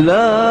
love.